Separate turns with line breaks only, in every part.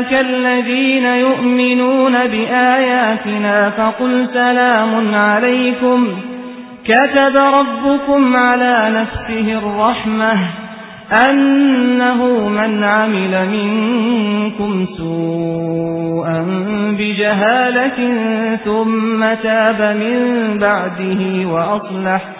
جَاءَكَ الَّذِينَ يُؤْمِنُونَ بِآيَاتِنَا فَقُلْ سَلَامٌ عَلَيْكُمْ. كَتَبَ رَبُّكُمْ عَلَى نَفْسِهِ الرَّحْمَةَ أَنَّهُ مَنْ عَمِلَ مِنكُمْ سُوءًا بِجَهَالَةٍ ثُمَّ تَابَ مِن بَعْدِهِ وَأَصْلَحَ.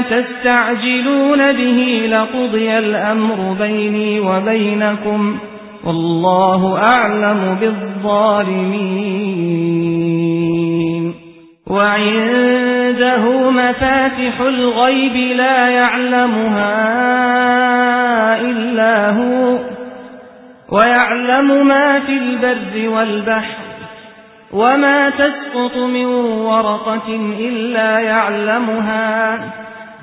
تستعجلون به لقضي الأمر بيني وبينكم والله أعلم بالظالمين. وعنده مفاتح الغيب لا يعلمها إلا هو ويعلم ما في البر والبحر وما تسقط من ورقة إلا يعلمها.